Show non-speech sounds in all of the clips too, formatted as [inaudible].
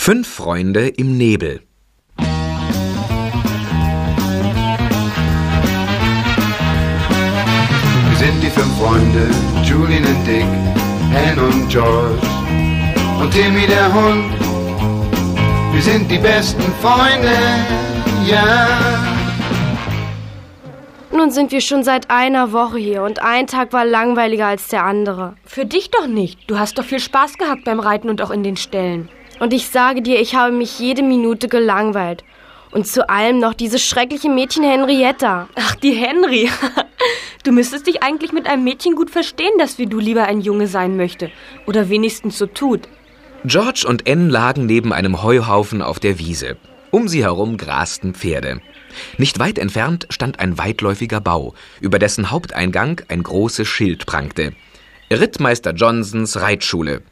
Fünf Freunde im Nebel. Wir sind die fünf Freunde, Julian und Dick, Ann und George und Timmy der Hund. Wir sind die besten Freunde, ja. Nun sind wir schon seit einer Woche hier und ein Tag war langweiliger als der andere. Für dich doch nicht. Du hast doch viel Spaß gehabt beim Reiten und auch in den Ställen. Und ich sage dir, ich habe mich jede Minute gelangweilt. Und zu allem noch dieses schreckliche Mädchen Henrietta. Ach, die Henry. [laughs] Du müsstest dich eigentlich mit einem Mädchen gut verstehen, das wie du lieber ein Junge sein möchte. Oder wenigstens so tut. George und Ann lagen neben einem Heuhaufen auf der Wiese. Um sie herum grasten Pferde. Nicht weit entfernt stand ein weitläufiger Bau, über dessen Haupteingang ein großes Schild prangte. Rittmeister Johnsons Reitschule.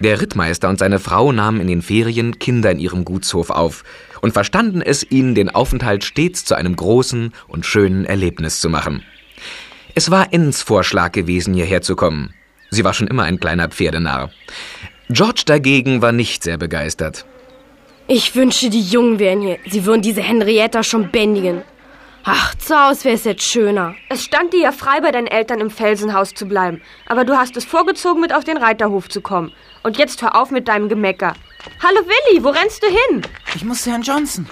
Der Rittmeister und seine Frau nahmen in den Ferien Kinder in ihrem Gutshof auf und verstanden es, ihnen den Aufenthalt stets zu einem großen und schönen Erlebnis zu machen. Es war Enns Vorschlag gewesen, hierher zu kommen. Sie war schon immer ein kleiner Pferdenarr. George dagegen war nicht sehr begeistert. Ich wünschte, die Jungen wären hier. Sie würden diese Henrietta schon bändigen. Ach, zu Hause wäre es jetzt schöner. Es stand dir ja frei, bei deinen Eltern im Felsenhaus zu bleiben. Aber du hast es vorgezogen, mit auf den Reiterhof zu kommen. Und jetzt hör auf mit deinem Gemecker. Hallo Willi, wo rennst du hin? Ich muss zu Herrn Johnson.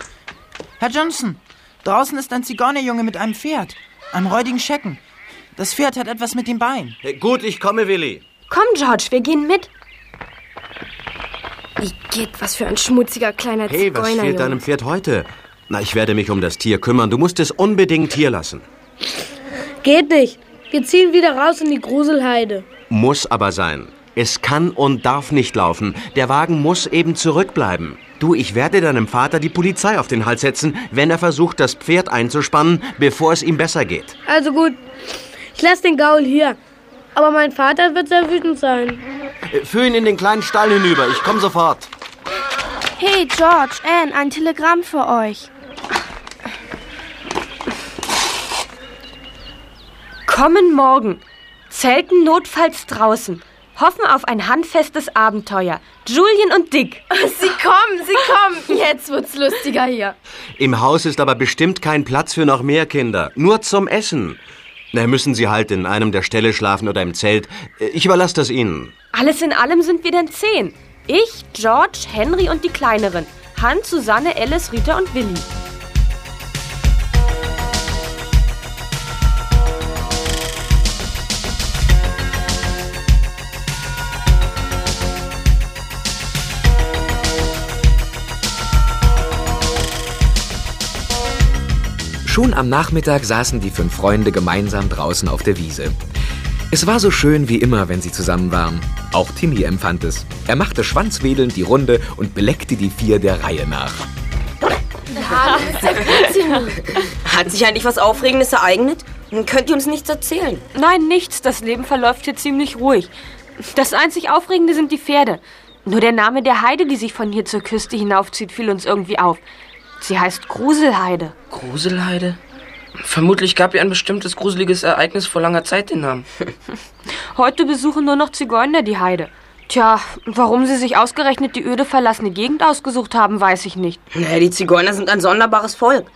Herr Johnson, draußen ist ein Zigeunerjunge mit einem Pferd. Einem räudigen Schecken. Das Pferd hat etwas mit dem Bein. Gut, ich komme, Willi. Komm, George, wir gehen mit. Wie geht, was für ein schmutziger kleiner Hey, was Zigeunerjunge. fehlt deinem Pferd heute? Na, ich werde mich um das Tier kümmern. Du musst es unbedingt hier lassen. Geht nicht. Wir ziehen wieder raus in die Gruselheide. Muss aber sein. Es kann und darf nicht laufen. Der Wagen muss eben zurückbleiben. Du, ich werde deinem Vater die Polizei auf den Hals setzen, wenn er versucht, das Pferd einzuspannen, bevor es ihm besser geht. Also gut. Ich lasse den Gaul hier. Aber mein Vater wird sehr wütend sein. Äh, Führ ihn in den kleinen Stall hinüber. Ich komme sofort. Hey, George, Anne, ein Telegramm für euch. Kommen morgen. Zelten notfalls draußen. Hoffen auf ein handfestes Abenteuer. Julian und Dick. [laughs] Sie kommen, sie kommen. Jetzt wird's lustiger hier. Im Haus ist aber bestimmt kein Platz für noch mehr Kinder. Nur zum Essen. Na, müssen Sie halt in einem der Ställe schlafen oder im Zelt. Ich überlasse das Ihnen. Alles in allem sind wir denn zehn. Ich, George, Henry und die Kleineren. Hans, Susanne, Alice, Rita und Willi. Schon am Nachmittag saßen die fünf Freunde gemeinsam draußen auf der Wiese. Es war so schön wie immer, wenn sie zusammen waren. Auch Timmy empfand es. Er machte schwanzwedelnd die Runde und beleckte die vier der Reihe nach. Hat sich eigentlich was Aufregendes ereignet? Könnt ihr uns nichts erzählen? Nein, nichts. Das Leben verläuft hier ziemlich ruhig. Das einzig Aufregende sind die Pferde. Nur der Name der Heide, die sich von hier zur Küste hinaufzieht, fiel uns irgendwie auf. Sie heißt Gruselheide. Gruselheide? Vermutlich gab ihr ein bestimmtes gruseliges Ereignis vor langer Zeit den Namen. [laughs] Heute besuchen nur noch Zigeuner die Heide. Tja, warum sie sich ausgerechnet die öde verlassene Gegend ausgesucht haben, weiß ich nicht. Nee, die Zigeuner sind ein sonderbares Volk.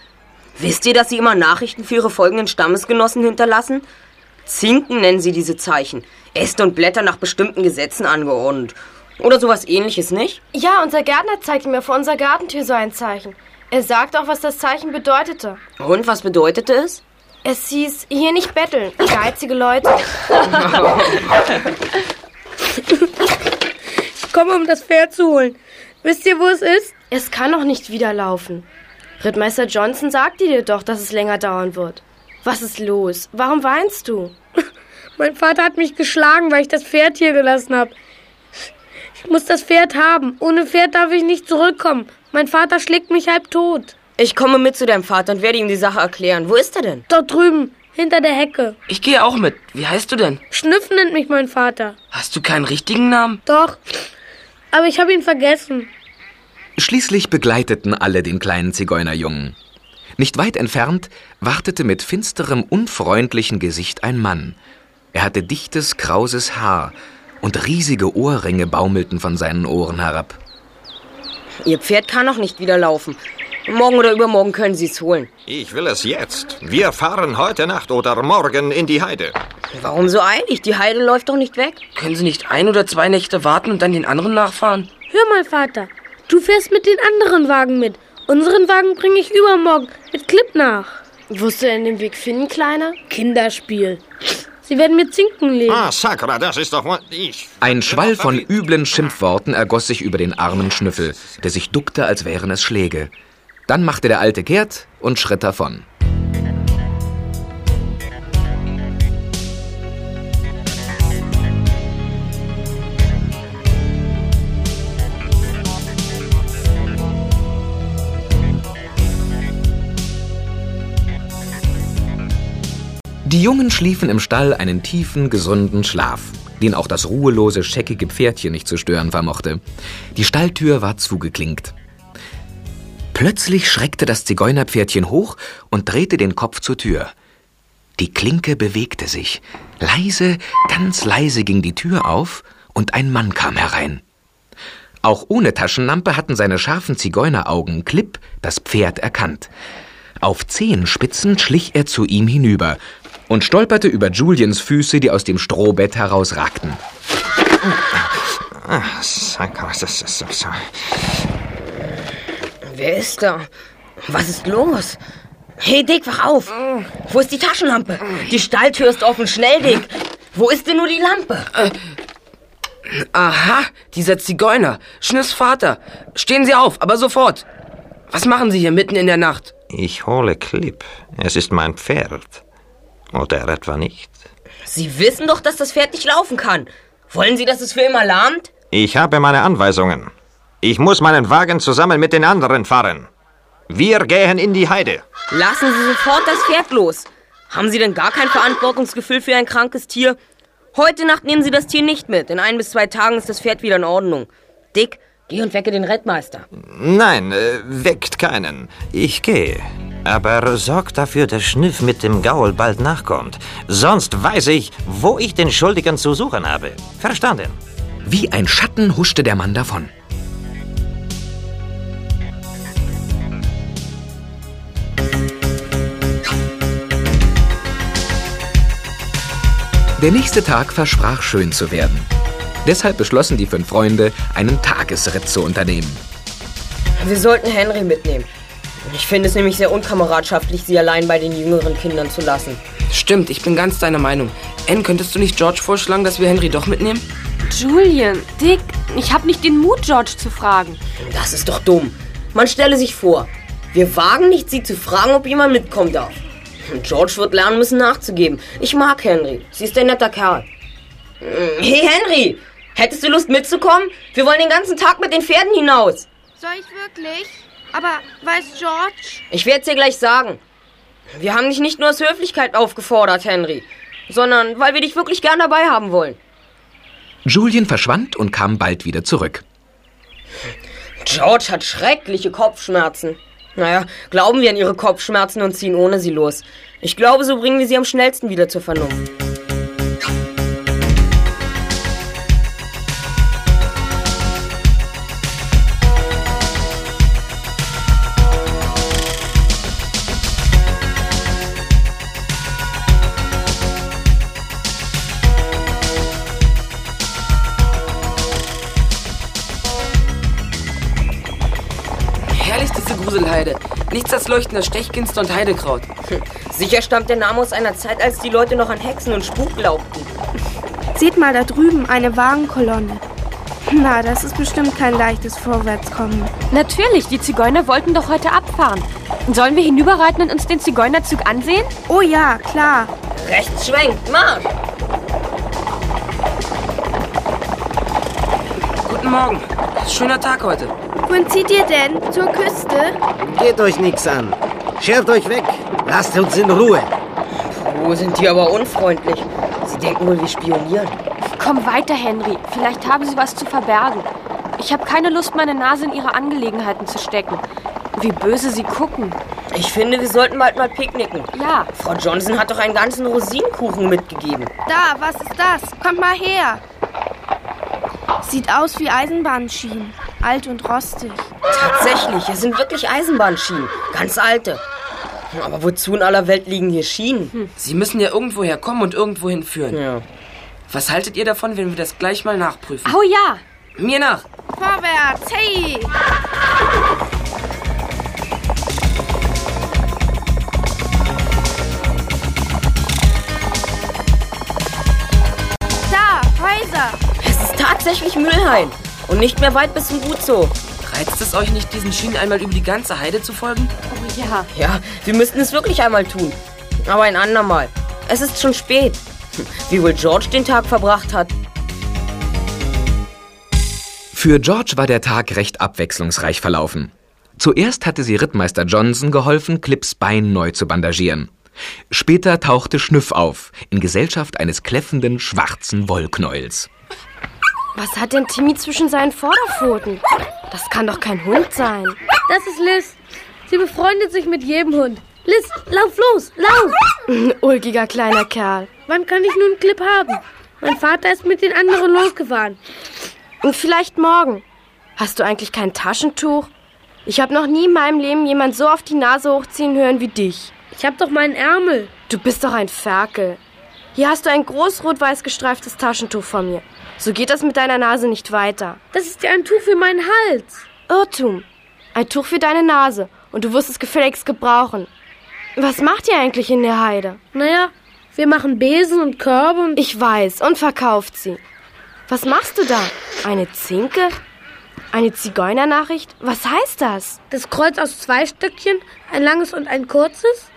Wisst ihr, dass sie immer Nachrichten für ihre folgenden Stammesgenossen hinterlassen? Zinken nennen sie diese Zeichen. Äste und Blätter nach bestimmten Gesetzen angeordnet. Oder sowas ähnliches, nicht? Ja, unser Gärtner zeigte mir vor unserer Gartentür so ein Zeichen. Er sagt auch, was das Zeichen bedeutete. Und was bedeutete es? Es hieß, hier nicht betteln, geizige Leute. Ich komme, um das Pferd zu holen. Wisst ihr, wo es ist? Es kann noch nicht wieder laufen. Rittmeister Johnson sagte dir doch, dass es länger dauern wird. Was ist los? Warum weinst du? Mein Vater hat mich geschlagen, weil ich das Pferd hier gelassen habe. Ich muss das Pferd haben. Ohne Pferd darf ich nicht zurückkommen. Mein Vater schlägt mich halb tot. Ich komme mit zu deinem Vater und werde ihm die Sache erklären. Wo ist er denn? Dort drüben, hinter der Hecke. Ich gehe auch mit. Wie heißt du denn? Schnüffen nennt mich mein Vater. Hast du keinen richtigen Namen? Doch. Aber ich habe ihn vergessen. Schließlich begleiteten alle den kleinen Zigeunerjungen. Nicht weit entfernt wartete mit finsterem, unfreundlichen Gesicht ein Mann. Er hatte dichtes, krauses Haar und riesige Ohrringe baumelten von seinen Ohren herab. Ihr Pferd kann noch nicht wieder laufen. Morgen oder übermorgen können Sie es holen. Ich will es jetzt. Wir fahren heute Nacht oder morgen in die Heide. Warum so eilig? Die Heide läuft doch nicht weg. Können Sie nicht ein oder zwei Nächte warten und dann den anderen nachfahren? Hör mal, Vater. Du fährst mit den anderen Wagen mit. Unseren Wagen bringe ich übermorgen mit Clip nach. Wirst du denn den Weg finden, Kleiner? Kinderspiel. Sie werden mir Zinken legen. Ah, Sakra, das ist doch... wohl- Ich... Ein Schwall von üblen Schimpfworten ergoss sich über den armen Schnüffel, der sich duckte, als wären es Schläge. Dann machte der Alte kehrt und schritt davon. Die Jungen schliefen im Stall einen tiefen, gesunden Schlaf, den auch das ruhelose, scheckige Pferdchen nicht zu stören vermochte. Die Stalltür war zugeklinkt. Plötzlich schreckte das Zigeunerpferdchen hoch und drehte den Kopf zur Tür. Die Klinke bewegte sich. Leise, ganz leise ging die Tür auf und ein Mann kam herein. Auch ohne Taschenlampe hatten seine scharfen Zigeuneraugen Klipp das Pferd erkannt. Auf Zehenspitzen schlich er zu ihm hinüber und stolperte über Juliens Füße, die aus dem Strohbett herausragten. Ah, Sakra, das ist so... Wer ist da? Was ist los? Hey, Dick, wach auf! Wo ist die Taschenlampe? Die Stalltür ist offen. Schnell, Dick! Wo ist denn nur die Lampe? Aha, dieser Zigeuner. Schnüffs Vater. Stehen Sie auf, aber sofort. Was machen Sie hier mitten in der Nacht? Ich hole Clip. Es ist mein Pferd. Oder etwa nicht? Sie wissen doch, dass das Pferd nicht laufen kann. Wollen Sie, dass es für immer lahmt? Ich habe meine Anweisungen. Ich muss meinen Wagen zusammen mit den anderen fahren. Wir gehen in die Heide. Lassen Sie sofort das Pferd los. Haben Sie denn gar kein Verantwortungsgefühl für ein krankes Tier? Heute Nacht nehmen Sie das Tier nicht mit. In ein bis zwei Tagen ist das Pferd wieder in Ordnung. Dick, geh und wecke den Rettmeister. Nein, äh, weckt keinen. Ich gehe. Aber sorgt dafür, dass Schniff mit dem Gaul bald nachkommt. Sonst weiß ich, wo ich den Schuldigen zu suchen habe. Verstanden? Wie ein Schatten huschte der Mann davon. Der nächste Tag versprach schön zu werden. Deshalb beschlossen die fünf Freunde, einen Tagesritt zu unternehmen. Wir sollten Henry mitnehmen. Ich finde es nämlich sehr unkameradschaftlich, sie allein bei den jüngeren Kindern zu lassen. Stimmt, ich bin ganz deiner Meinung. Anne, könntest du nicht George vorschlagen, dass wir Henry doch mitnehmen? Julian, Dick, ich habe nicht den Mut, George zu fragen. Das ist doch dumm. Man stelle sich vor, wir wagen nicht, sie zu fragen, ob jemand mitkommen darf. George wird lernen müssen, nachzugeben. Ich mag Henry. Sie ist ein netter Kerl. Hey, Henry! Hättest du Lust mitzukommen? Wir wollen den ganzen Tag mit den Pferden hinaus. Soll ich wirklich? Aber weiß George? Ich werde es dir gleich sagen. Wir haben dich nicht nur aus Höflichkeit aufgefordert, Henry, sondern weil wir dich wirklich gern dabei haben wollen. Julien verschwand und kam bald wieder zurück. George hat schreckliche Kopfschmerzen. Naja, glauben wir an ihre Kopfschmerzen und ziehen ohne sie los. Ich glaube, so bringen wir sie am schnellsten wieder zur Vernunft. Diese Gruselheide. Nichts als leuchtender Stechginster und Heidekraut. Hm. [laughs] Sicher stammt der Name aus einer Zeit, als die Leute noch an Hexen und Spuk glaubten. Seht mal da drüben, eine Wagenkolonne. Na, das ist bestimmt kein leichtes Vorwärtskommen. Natürlich, die Zigeuner wollten doch heute abfahren. Sollen wir hinüberreiten und uns den Zigeunerzug ansehen? Oh ja, klar. Rechts schwenkt, Marsch! Guten Morgen. Schöner Tag heute. Wohin zieht ihr denn? Zur Küste? Geht euch nichts an. Schert euch weg. Lasst uns in Ruhe. Wo sind die aber unfreundlich? Sie denken wohl, wir spionieren. Komm weiter, Henry. Vielleicht haben sie was zu verbergen. Ich habe keine Lust, meine Nase in ihre Angelegenheiten zu stecken. Wie böse sie gucken. Ich finde, wir sollten bald mal picknicken. Ja. Frau Johnson hat doch einen ganzen Rosinenkuchen mitgegeben. Da, was ist das? Kommt mal her. Sieht aus wie Eisenbahnschienen. alt und rostig. Tatsächlich, es sind wirklich Eisenbahnschienen. Ganz alte. Aber wozu in aller Welt liegen hier Schienen? Sie müssen ja irgendwo herkommen und irgendwo hinführen. Ja. Was haltet ihr davon, wenn wir das gleich mal nachprüfen? Oh ja. Mir nach. Vorwärts, hey! Tatsächlich Müllhain. Und nicht mehr weit bis zum Gutzoo. Reizt es euch nicht, diesen Schienen einmal über die ganze Heide zu folgen? Oh ja. Ja, wir müssten es wirklich einmal tun. Aber ein andermal. Es ist schon spät. [laughs] Wie wohl George den Tag verbracht hat. Für George war der Tag recht abwechslungsreich verlaufen. Zuerst hatte sie Rittmeister Johnson geholfen, Clips Bein neu zu bandagieren. Später tauchte Schnüff auf, in Gesellschaft eines kläffenden, schwarzen Wollknäuels. Was hat denn Timmy zwischen seinen Vorderpfoten? Das kann doch kein Hund sein. Das ist Liz. Sie befreundet sich mit jedem Hund. Liz, lauf los, lauf! Ein [laughs] ulkiger kleiner Kerl. Wann kann ich nun einen Clip haben? Mein Vater ist mit den anderen losgefahren. Und vielleicht morgen. Hast du eigentlich kein Taschentuch? Ich habe noch nie in meinem Leben jemand so auf die Nase hochziehen hören wie dich. Ich hab doch meinen Ärmel. Du bist doch ein Ferkel. Hier hast du ein groß rot-weiß gestreiftes Taschentuch von mir. So geht das mit deiner Nase nicht weiter. Das ist ja ein Tuch für meinen Hals. Irrtum. Ein Tuch für deine Nase und du wirst es gefälligst gebrauchen. Was macht ihr eigentlich in der Heide? Naja, wir machen Besen und Körbe und... Ich weiß, und verkauft sie. Was machst du da? Eine Zinke? Eine Zigeunernachricht? Was heißt das? Das Kreuz aus zwei Stückchen, ein langes und ein kurzes.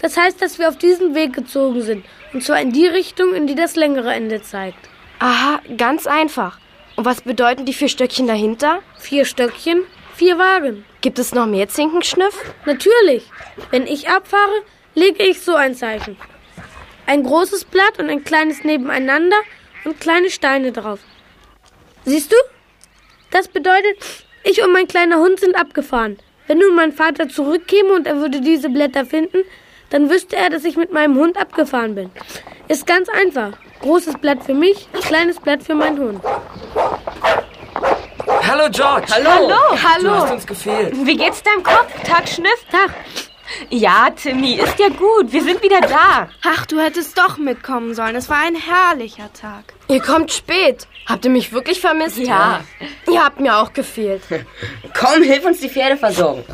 Das heißt, dass wir auf diesen Weg gezogen sind. Und zwar in die Richtung, in die das längere Ende zeigt. Aha, ganz einfach. Und was bedeuten die vier Stöckchen dahinter? Vier Stöckchen, vier Wagen. Gibt es noch mehr Zinkenschnüff? Natürlich. Wenn ich abfahre, lege ich so ein Zeichen. Ein großes Blatt und ein kleines nebeneinander und kleine Steine drauf. Siehst du? Das bedeutet, ich und mein kleiner Hund sind abgefahren. Wenn nun mein Vater zurückkäme und er würde diese Blätter finden, dann wüsste er, dass ich mit meinem Hund abgefahren bin. Ist ganz einfach. Großes Blatt für mich, kleines Blatt für meinen Hund. Hallo, George. Hallo. Du hast uns gefehlt. Wie geht's deinem Kopf? Tag, Schniff? Tag. Ja, Timmy, ist ja gut. Wir sind wieder da. Ach, du hättest doch mitkommen sollen. Es war ein herrlicher Tag. Ihr kommt spät. Habt ihr mich wirklich vermisst? Ja. Ihr habt mir auch gefehlt. [laughs] Komm, hilf uns die Pferde versorgen.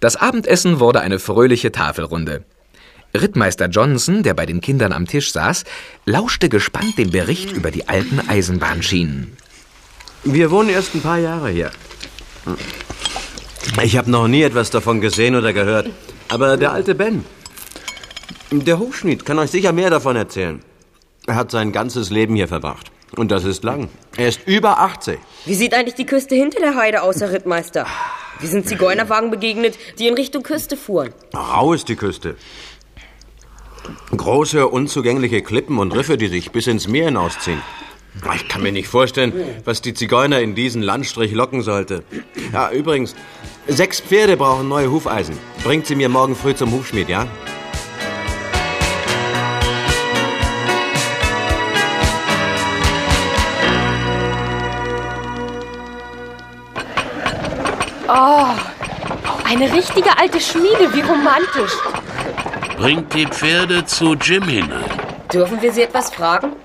Das Abendessen wurde eine fröhliche Tafelrunde. Rittmeister Johnson, der bei den Kindern am Tisch saß, lauschte gespannt dem Bericht über die alten Eisenbahnschienen. Wir wohnen erst ein paar Jahre hier. Ich habe noch nie etwas davon gesehen oder gehört. Aber der alte Ben, der Hufschmied, kann euch sicher mehr davon erzählen. Er hat sein ganzes Leben hier verbracht. Und das ist lang. Er ist über 80. Wie sieht eigentlich die Küste hinter der Heide aus, Herr Rittmeister? Wir sind Zigeunerwagen begegnet, die in Richtung Küste fuhren. Rau ist die Küste. Große, unzugängliche Klippen und Riffe, die sich bis ins Meer hinausziehen. Ich kann mir nicht vorstellen, was die Zigeuner in diesen Landstrich locken sollte. Ja, übrigens, sechs Pferde brauchen neue Hufeisen. Bringt sie mir morgen früh zum Hufschmied, ja? Oh, eine richtige alte Schmiede. Wie romantisch. Bringt die Pferde zu Jim hinein. Dürfen wir Sie etwas fragen?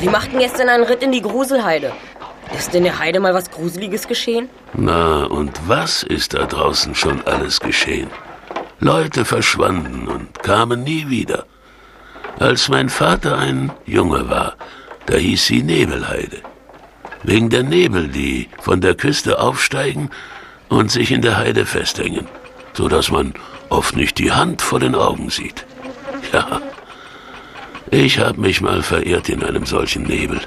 Wir machten gestern einen Ritt in die Gruselheide. Ist in der Heide mal was Gruseliges geschehen? Na, und was ist da draußen schon alles geschehen? Leute verschwanden und kamen nie wieder. Als mein Vater ein Junge war, da hieß sie Nebelheide. Wegen der Nebel, die von der Küste aufsteigen und sich in der Heide festhängen, so dass man oft nicht die Hand vor den Augen sieht. Ja, ich habe mich mal verirrt in einem solchen Nebel.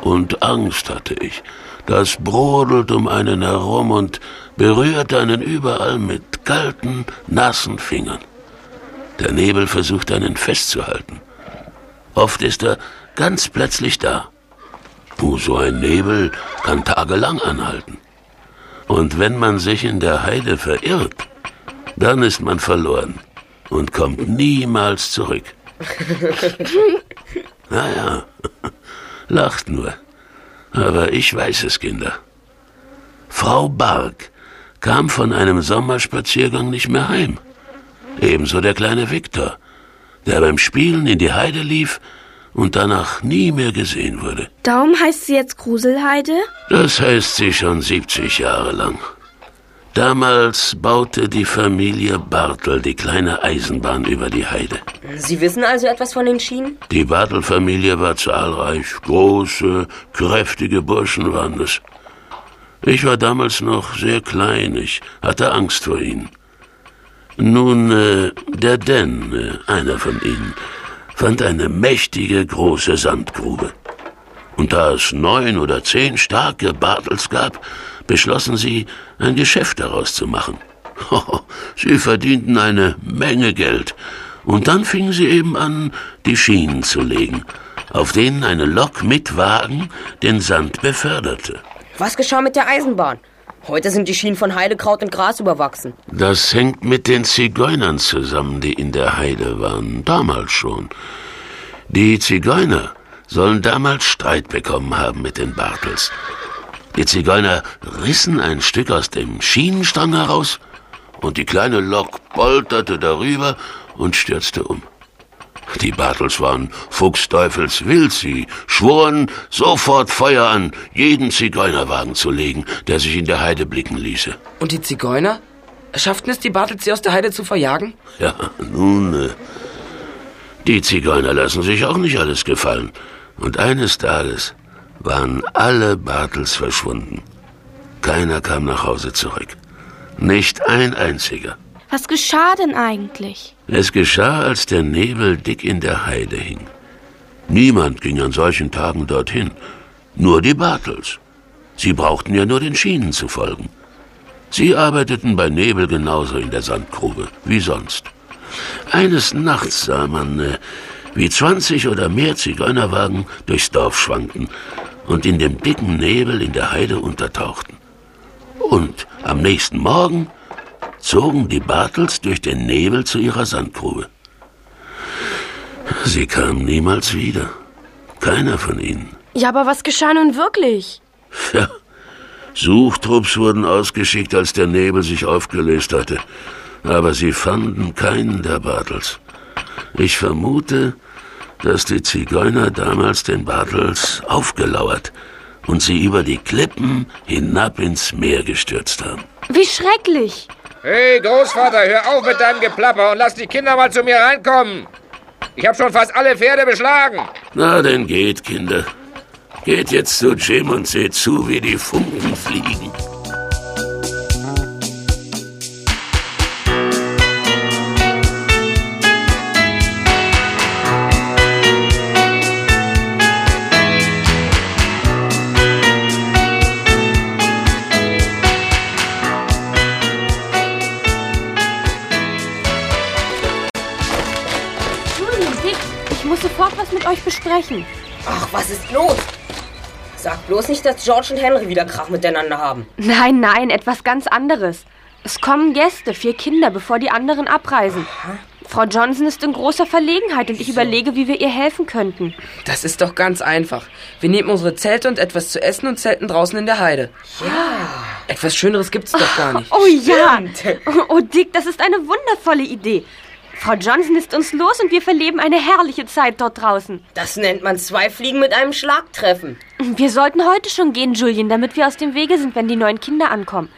Und Angst hatte ich. Das brodelt um einen herum und berührt einen überall mit kalten, nassen Fingern. Der Nebel versucht einen festzuhalten. Oft ist er ganz plötzlich da. Oh, so ein Nebel kann tagelang anhalten. Und wenn man sich in der Heide verirrt, dann ist man verloren und kommt niemals zurück. [laughs] Naja, [laughs] lacht nur. Aber ich weiß es, Kinder. Frau Bark kam von einem Sommerspaziergang nicht mehr heim. Ebenso der kleine Viktor, der beim Spielen in die Heide lief und danach nie mehr gesehen wurde. Darum heißt sie jetzt Gruselheide? Das heißt sie schon 70 Jahre lang. Damals baute die Familie Bartel die kleine Eisenbahn über die Heide. Sie wissen also etwas von den Schienen? Die Bartel-Familie war zahlreich. Große, kräftige Burschen waren es. Ich war damals noch sehr klein. Ich hatte Angst vor ihnen. Nun, äh, der Den, äh, einer von ihnen, fand eine mächtige, große Sandgrube. Und da es neun oder zehn starke Bartels gab, beschlossen sie, ein Geschäft daraus zu machen. [laughs] sie verdienten eine Menge Geld. Und dann fingen sie eben an, die Schienen zu legen, auf denen eine Lok mit Wagen den Sand beförderte. Was geschah mit der Eisenbahn? Heute sind die Schienen von Heidekraut und Gras überwachsen. Das hängt mit den Zigeunern zusammen, die in der Heide waren, damals schon. Die Zigeuner sollen damals Streit bekommen haben mit den Bartels. Die Zigeuner rissen ein Stück aus dem Schienenstrang heraus und die kleine Lok polterte darüber und stürzte um. Die Bartels waren fuchsteufelswild. Sie schworen, sofort Feuer an jeden Zigeunerwagen zu legen, der sich in der Heide blicken ließe. Und die Zigeuner? Schafften es die Bartels, sie aus der Heide zu verjagen? Ja, nun, äh, die Zigeuner lassen sich auch nicht alles gefallen. Und eines Tages waren alle Bartels verschwunden. Keiner kam nach Hause zurück. Nicht ein einziger. Was geschah denn eigentlich? Es geschah, als der Nebel dick in der Heide hing. Niemand ging an solchen Tagen dorthin, nur die Bartels. Sie brauchten ja nur den Schienen zu folgen. Sie arbeiteten bei Nebel genauso in der Sandgrube wie sonst. Eines Nachts sah man, äh, wie zwanzig oder mehr Zigeunerwagen durchs Dorf schwankten und in dem dicken Nebel in der Heide untertauchten. Und am nächsten Morgen zogen die Bartels durch den Nebel zu ihrer Sandgrube. Sie kamen niemals wieder. Keiner von ihnen. Ja, aber was geschah nun wirklich? Ja, Suchtrupps wurden ausgeschickt, als der Nebel sich aufgelöst hatte. Aber sie fanden keinen der Bartels. Ich vermute, dass die Zigeuner damals den Bartels aufgelauert und sie über die Klippen hinab ins Meer gestürzt haben. Wie schrecklich! Hey, Großvater, hör auf mit deinem Geplapper und lass die Kinder mal zu mir reinkommen. Ich habe schon fast alle Pferde beschlagen. Na, denn geht, Kinder. Geht jetzt zu Jim und seht zu, wie die Funken fliegen. Euch besprechen. Ach, was ist los? Sag bloß nicht, dass George und Henry wieder Krach miteinander haben. Nein, nein, etwas ganz anderes. Es kommen Gäste, vier Kinder, bevor die anderen abreisen. Frau Johnson ist in großer Verlegenheit und ich überlege, wie wir ihr helfen könnten. Das ist doch ganz einfach. Wir nehmen unsere Zelte und etwas zu essen und zelten draußen in der Heide. Ja. Etwas Schöneres gibt's doch gar [laughs] nicht. Oh ja! Oh Dick, das ist eine wundervolle Idee. Frau Johnson ist uns los und wir verleben eine herrliche Zeit dort draußen. Das nennt man zwei Fliegen mit einem Schlag treffen. Wir sollten heute schon gehen, Julian, damit wir aus dem Wege sind, wenn die neuen Kinder ankommen.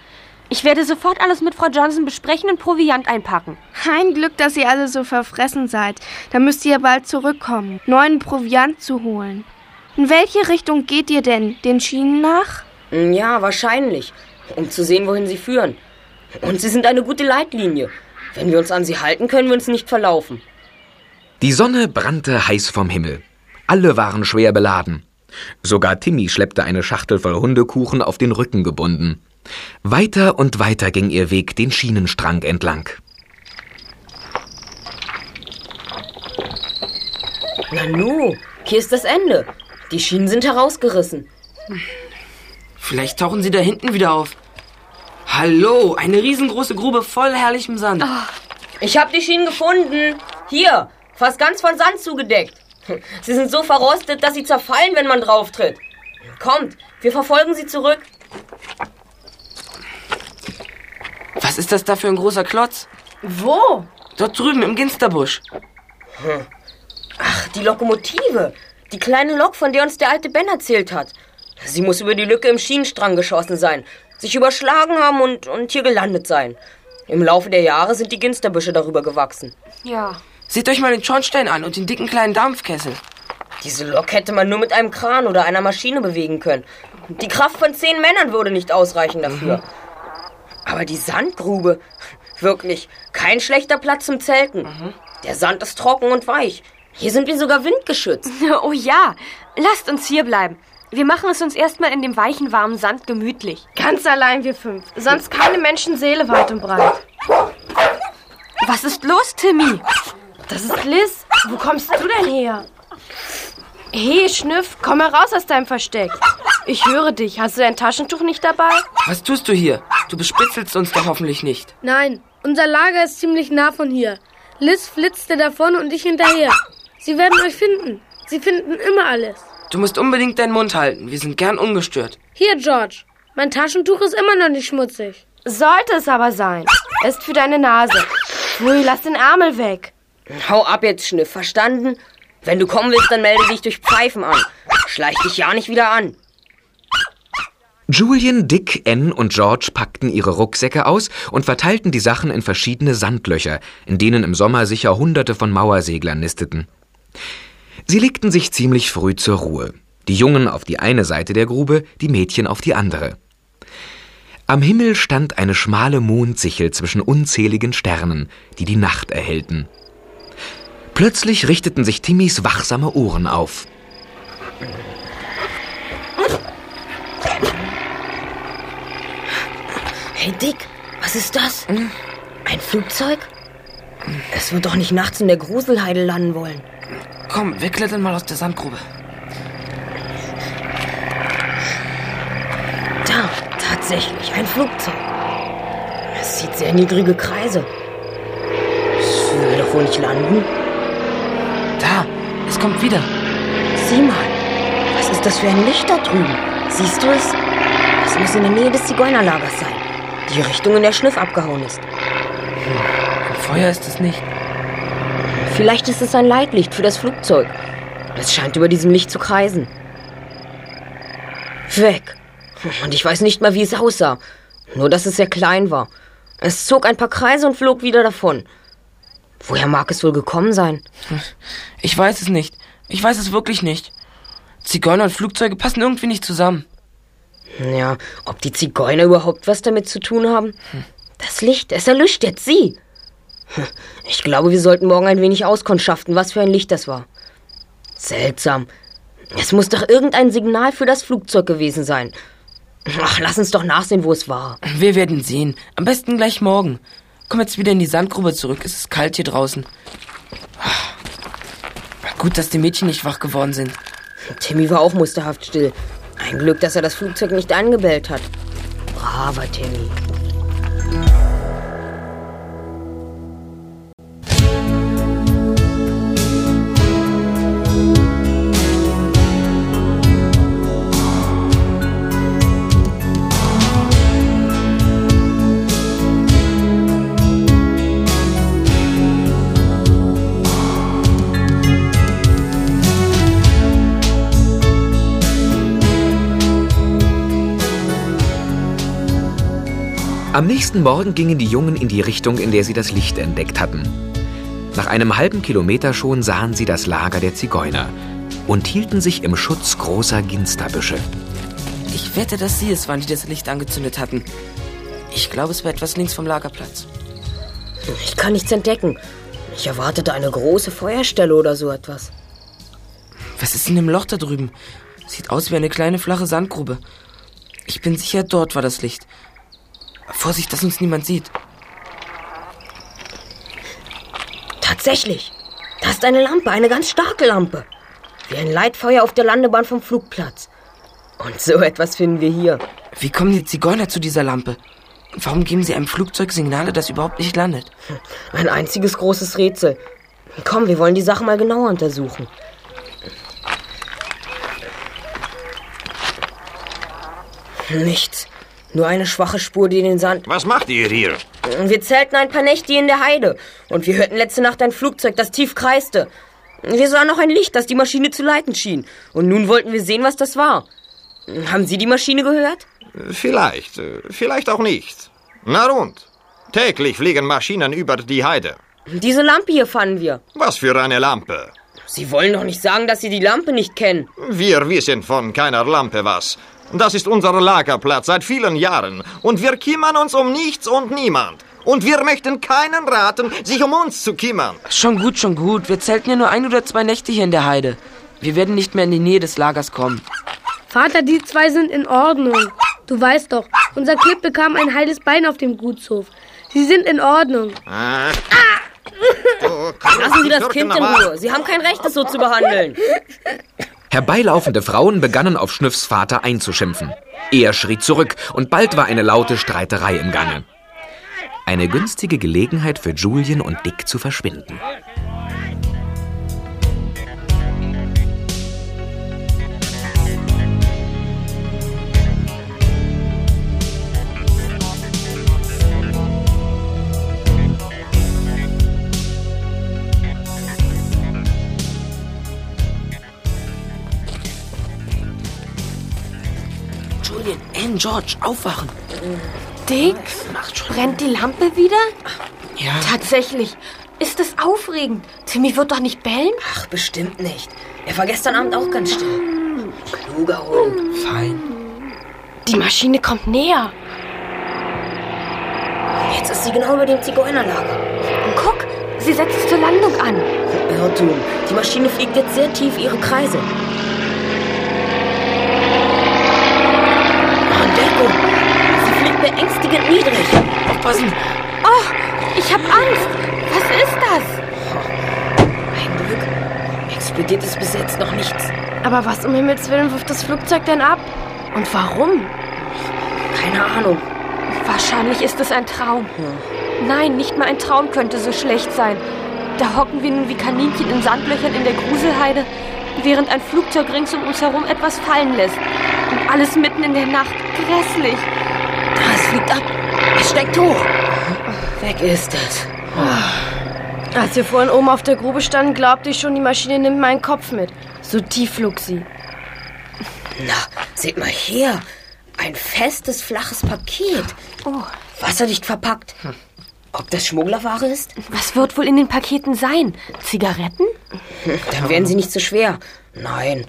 Ich werde sofort alles mit Frau Johnson besprechen und Proviant einpacken. Kein Glück, dass ihr alle so verfressen seid. Da müsst ihr bald zurückkommen, neuen Proviant zu holen. In welche Richtung geht ihr denn? Den Schienen nach? Hm, Ja, wahrscheinlich. Um zu sehen, wohin sie führen. Und sie sind eine gute Leitlinie. Wenn wir uns an sie halten, können wir uns nicht verlaufen. Die Sonne brannte heiß vom Himmel. Alle waren schwer beladen. Sogar Timmy schleppte eine Schachtel voll Hundekuchen auf den Rücken gebunden. Weiter und weiter ging ihr Weg den Schienenstrang entlang. Nanu, hier ist das Ende. Die Schienen sind herausgerissen. Vielleicht tauchen sie da hinten wieder auf. Hallo, eine riesengroße Grube voll herrlichem Sand. Ich habe die Schienen gefunden. Hier, fast ganz von Sand zugedeckt. [laughs] Sie sind so verrostet, dass sie zerfallen, wenn man drauf tritt. Kommt, wir verfolgen sie zurück. Was ist das da für ein großer Klotz? Wo? Dort drüben im Ginsterbusch. Hm. Ach, die Lokomotive. Die kleine Lok, von der uns der alte Ben erzählt hat. Sie muss über die Lücke im Schienenstrang geschossen sein, sich überschlagen haben und, und hier gelandet sein. Im Laufe der Jahre sind die Ginsterbüsche darüber gewachsen. Ja. Seht euch mal den Schornstein an und den dicken kleinen Dampfkessel. Diese Lok hätte man nur mit einem Kran oder einer Maschine bewegen können. Die Kraft von zehn Männern würde nicht ausreichen dafür. Mhm. Aber die Sandgrube, wirklich, kein schlechter Platz zum Zelten. Mhm. Der Sand ist trocken und weich. Hier sind wir sogar windgeschützt. [laughs] Oh ja, lasst uns hier bleiben. Wir machen es uns erstmal in dem weichen, warmen Sand gemütlich. Ganz allein wir fünf. Sonst keine Menschenseele weit und breit. Was ist los, Timmy? Das ist Liz. Wo kommst du denn her? Hey, Schnüff, komm heraus aus deinem Versteck. Ich höre dich. Hast du dein Taschentuch nicht dabei? Was tust du hier? Du bespitzelst uns doch hoffentlich nicht. Nein, unser Lager ist ziemlich nah von hier. Liz flitzte davon und ich hinterher. Sie werden euch finden. Sie finden immer alles. Du musst unbedingt deinen Mund halten. Wir sind gern ungestört. Hier, George. Mein Taschentuch ist immer noch nicht schmutzig. Sollte es aber sein. Ist für deine Nase. Hui, lass den Ärmel weg. Hau ab jetzt, Schniff. Verstanden? Wenn du kommen willst, dann melde dich durch Pfeifen an. Schleich dich ja nicht wieder an. Julian, Dick, Ann und George packten ihre Rucksäcke aus und verteilten die Sachen in verschiedene Sandlöcher, in denen im Sommer sicher Hunderte von Mauerseglern nisteten. Sie legten sich ziemlich früh zur Ruhe. Die Jungen auf die eine Seite der Grube, die Mädchen auf die andere. Am Himmel stand eine schmale Mondsichel zwischen unzähligen Sternen, die die Nacht erhellten. Plötzlich richteten sich Timmys wachsame Ohren auf. Hey Dick, was ist das? Ein Flugzeug? Es wird doch nicht nachts in der Gruselheide landen wollen. Komm, wir klettern mal aus der Sandgrube. Da, tatsächlich, ein Flugzeug. Es zieht sehr niedrige Kreise. Es will doch wohl nicht landen. Da, es kommt wieder. Sieh mal, was ist das für ein Licht da drüben? Siehst du es? Es muss in der Nähe des Zigeunerlagers sein. Die Richtung, in der Schliff abgehauen ist. Hm, ein Feuer ist es nicht. Vielleicht ist es ein Leitlicht für das Flugzeug. Es scheint über diesem Licht zu kreisen. Weg. Und ich weiß nicht mal, wie es aussah. Nur, dass es sehr klein war. Es zog ein paar Kreise und flog wieder davon. Woher mag es wohl gekommen sein? Ich weiß es nicht. Ich weiß es wirklich nicht. Zigeuner und Flugzeuge passen irgendwie nicht zusammen. Ja, ob die Zigeuner überhaupt was damit zu tun haben? Das Licht, es erlischt jetzt sie. [laughs] Ich glaube, wir sollten morgen ein wenig auskundschaften, was für ein Licht das war. Seltsam. Es muss doch irgendein Signal für das Flugzeug gewesen sein. Ach, lass uns doch nachsehen, wo es war. Wir werden sehen. Am besten gleich morgen. Komm jetzt wieder in die Sandgrube zurück. Es ist kalt hier draußen. Gut, dass die Mädchen nicht wach geworden sind. Timmy war auch musterhaft still. Ein Glück, dass er das Flugzeug nicht angebellt hat. Braver Timmy. Am nächsten Morgen gingen die Jungen in die Richtung, in der sie das Licht entdeckt hatten. Nach einem halben Kilometer schon sahen sie das Lager der Zigeuner und hielten sich im Schutz großer Ginsterbüsche. Ich wette, dass sie es waren, die das Licht angezündet hatten. Ich glaube, es war etwas links vom Lagerplatz. Ich kann nichts entdecken. Ich erwartete eine große Feuerstelle oder so etwas. Was ist in dem Loch da drüben? Sieht aus wie eine kleine flache Sandgrube. Ich bin sicher, dort war das Licht. Vorsicht, dass uns niemand sieht. Tatsächlich. Da ist eine Lampe, eine ganz starke Lampe. Wie ein Leitfeuer auf der Landebahn vom Flugplatz. Und so etwas finden wir hier. Wie kommen die Zigeuner zu dieser Lampe? Warum geben sie einem Flugzeug Signale, das überhaupt nicht landet? Ein einziges großes Rätsel. Komm, wir wollen die Sache mal genauer untersuchen. Nichts. Nur eine schwache Spur, die in den Sand. Was macht ihr hier? Wir zelten ein paar Nächte in der Heide. Und wir hörten letzte Nacht ein Flugzeug, das tief kreiste. Wir sahen noch ein Licht, das die Maschine zu leiten schien. Und nun wollten wir sehen, was das war. Haben Sie die Maschine gehört? Vielleicht, äh, vielleicht auch nicht. Na und? Täglich fliegen Maschinen über die Heide. Diese Lampe hier fanden wir. Was für eine Lampe? Sie wollen doch nicht sagen, dass Sie die Lampe nicht kennen. Wir wissen von keiner Lampe was. Das ist unser Lagerplatz seit vielen Jahren. Und wir kümmern uns um nichts und niemand. Und wir möchten keinen raten, sich um uns zu kümmern. Schon gut, schon gut. Wir zelten ja nur ein oder zwei Nächte hier in der Heide. Wir werden nicht mehr in die Nähe des Lagers kommen. Vater, die zwei sind in Ordnung. Du weißt doch, unser Clip bekam ein heiles Bein auf dem Gutshof. Sie sind in Ordnung. Ah. Lassen Sie das Kind in Ruhe. Sie haben kein Recht, es so zu behandeln. Herbeilaufende Frauen begannen auf Schnüffs Vater einzuschimpfen. Er schrie zurück und bald war eine laute Streiterei im Gange. Eine günstige Gelegenheit für Julien und Dick zu verschwinden. Anne, George, aufwachen. Dick, brennt die Lampe wieder? Ja. Tatsächlich. Ist das aufregend? Timmy wird doch nicht bellen? Ach, bestimmt nicht. Er war gestern Abend auch ganz still. Kluger Hund. Fein. Die Maschine kommt näher. Jetzt ist sie genau über dem Zigeunerlager. Und guck, sie setzt zur Landung an. Irrtum. Die Maschine fliegt jetzt sehr tief ihre Kreise. Entdeckung. Sie fliegt beängstigend niedrig. Aufpassen. Oh, ich hab Angst. Was ist das? Ein Glück. Explodiert ist bis jetzt noch nichts. Aber was um Himmels Willen wirft das Flugzeug denn ab? Und warum? Keine Ahnung. Wahrscheinlich ist es ein Traum. Nein, nicht mal ein Traum könnte so schlecht sein. Da hocken wir nun wie Kaninchen in Sandlöchern in der Gruselheide, während ein Flugzeug rings um uns herum etwas fallen lässt. Und alles mitten in der Nacht. Grässlich. Da, es fliegt ab. Es steigt hoch. Weg ist es. Als wir vorhin oben auf der Grube standen, glaubte ich schon, die Maschine nimmt meinen Kopf mit. So tief flog sie. Na, seht mal her. Ein festes, flaches Paket. Oh. Wasserdicht verpackt. Ob das Schmugglerware ist? Was wird wohl in den Paketen sein? Zigaretten? Dann wären sie nicht so schwer. Nein.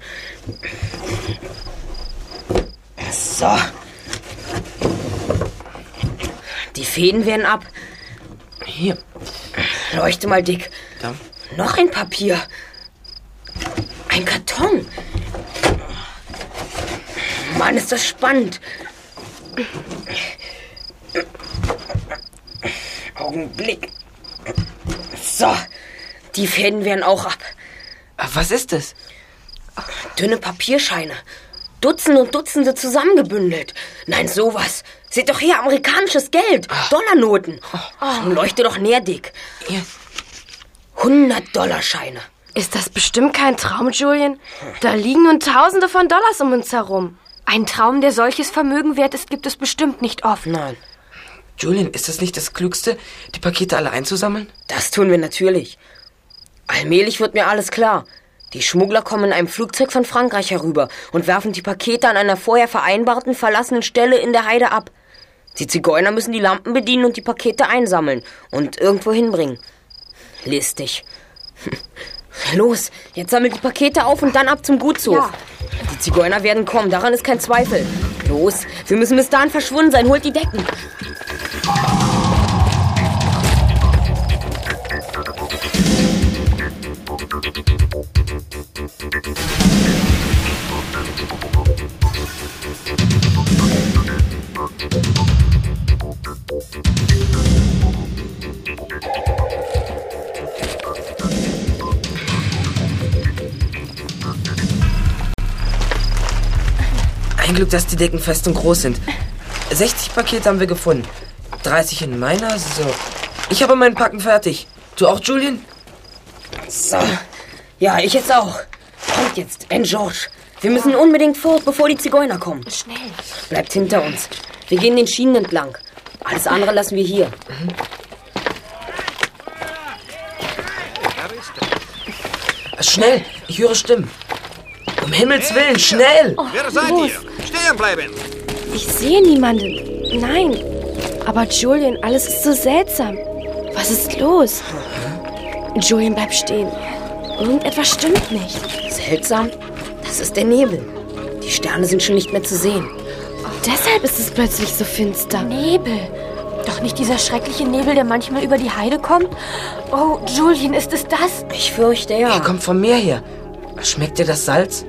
So. Die Fäden werden ab. Hier. Leuchte mal dick. Da. Noch ein Papier. Ein Karton. Mann, ist das spannend. Augenblick. So, die Fäden werden auch ab. Was ist es? Dünne Papierscheine. Dutzende und Dutzende zusammengebündelt. Nein, sowas. Seht doch her, amerikanisches Geld. Dollarnoten. Oh. Leuchte doch näher, Dick. 100-Dollar-Scheine. Ist das bestimmt kein Traum, Julian? Da liegen nun Tausende von Dollars um uns herum. Ein Traum, der solches Vermögen wert ist, gibt es bestimmt nicht oft. Nein. Julian, ist das nicht das Klügste, die Pakete alle einzusammeln? Das tun wir natürlich. Allmählich wird mir alles klar. Die Schmuggler kommen in einem Flugzeug von Frankreich herüber und werfen die Pakete an einer vorher vereinbarten verlassenen Stelle in der Heide ab. Die Zigeuner müssen die Lampen bedienen und die Pakete einsammeln und irgendwo hinbringen. Listig. [laughs] Los, jetzt sammelt die Pakete auf und dann ab zum Gutshof. Ja. Die Zigeuner werden kommen, daran ist kein Zweifel. Los, wir müssen bis dahin verschwunden sein. Holt die Decken. Glück, dass die Decken fest und groß sind. 60 Pakete haben wir gefunden. 30 in meiner, so. Ich habe meinen Packen fertig. Du auch, Julian? So. Ja, ich jetzt auch. Kommt jetzt, Ben George. Wir müssen unbedingt fort, bevor die Zigeuner kommen. Schnell. Bleibt hinter uns. Wir gehen den Schienen entlang. Alles andere lassen wir hier. Schnell, ich höre Stimmen. Um Himmels Willen, schnell! Wer seid los. ihr? Stehen bleiben! Ich sehe niemanden. Nein. Aber Julian, alles ist so seltsam. Was ist los? Julian, bleib stehen. Irgendetwas stimmt nicht. Seltsam. Das ist der Nebel. Die Sterne sind schon nicht mehr zu sehen. Deshalb ist es plötzlich so finster. Nebel. Doch nicht dieser schreckliche Nebel, der manchmal über die Heide kommt? Oh, Julian, ist es das? Ich fürchte ja. Er kommt vom Meer her. Schmeckt dir das Salz?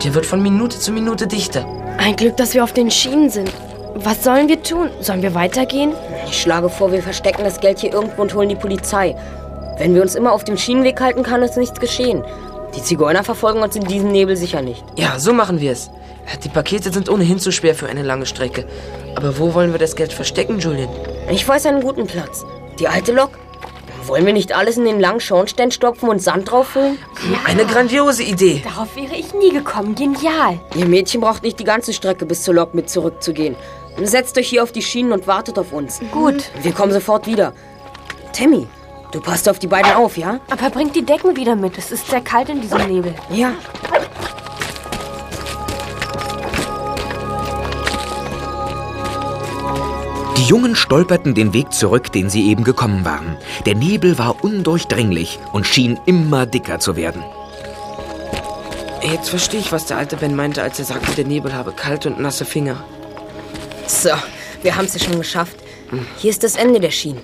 Und der wird von Minute zu Minute dichter. Ein Glück, dass wir auf den Schienen sind. Was sollen wir tun? Sollen wir weitergehen? Ich schlage vor, wir verstecken das Geld hier irgendwo und holen die Polizei. Wenn wir uns immer auf dem Schienenweg halten, kann uns nichts geschehen. Die Zigeuner verfolgen uns in diesem Nebel sicher nicht. Ja, so machen wir es. Die Pakete sind ohnehin zu schwer für eine lange Strecke. Aber wo wollen wir das Geld verstecken, Julian? Ich weiß einen guten Platz. Die alte Lok. Wollen wir nicht alles in den langen Schornstein stopfen und Sand drauf füllen? Eine grandiose Idee. Darauf wäre ich nie gekommen. Genial. Ihr Mädchen braucht nicht die ganze Strecke bis zur Lok mit zurückzugehen. Setzt euch hier auf die Schienen und wartet auf uns. Gut. Wir kommen sofort wieder. Tammy, du passt auf die beiden auf, ja? Aber bringt die Decken wieder mit. Es ist sehr kalt in diesem Nebel. Ja. Die Jungen stolperten den Weg zurück, den sie eben gekommen waren. Der Nebel war undurchdringlich und schien immer dicker zu werden. Jetzt verstehe ich, was der alte Ben meinte, als er sagte, der Nebel habe kalte und nasse Finger. So, wir haben es ja schon geschafft. Hier ist das Ende der Schienen.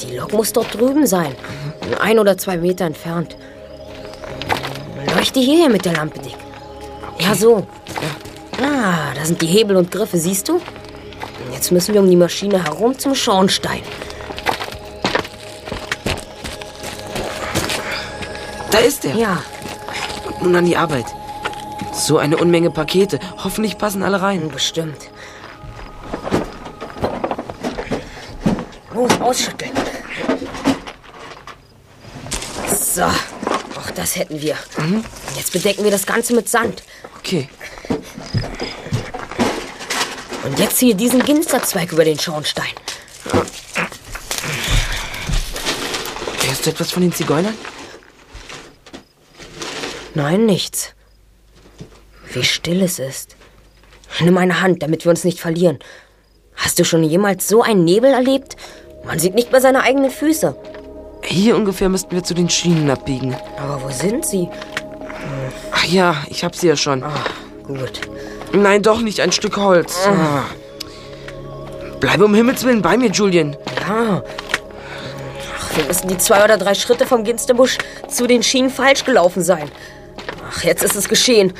Die Lok muss dort drüben sein. Ein oder zwei Meter entfernt. Leuchte hierher mit der Lampe, Dick. Ja, so. Ah, da sind die Hebel und Griffe, siehst du? Jetzt müssen wir um die Maschine herum zum Schornstein. Da ist er. Ja, Und nun an die Arbeit. So eine Unmenge Pakete. Hoffentlich passen alle rein. bestimmt. Los, ausschütteln. So, auch das hätten wir. Jetzt bedecken wir das Ganze mit Sand. Okay. Und jetzt hier diesen Ginsterzweig über den Schornstein. Hörst du etwas von den Zigeunern? Nein, nichts. Wie still es ist. Nimm meine Hand, damit wir uns nicht verlieren. Hast du schon jemals so einen Nebel erlebt? Man sieht nicht mehr seine eigenen Füße. Hier ungefähr müssten wir zu den Schienen abbiegen. Aber wo sind sie? Ach ja, ich hab sie ja schon. Gut. Nein, doch nicht ein Stück Holz. Ah. Bleibe um Himmels Willen bei mir, Julian. Ja. Ach, wir müssen die zwei oder drei Schritte vom Ginsterbusch zu den Schienen falsch gelaufen sein. Ach, jetzt ist es geschehen.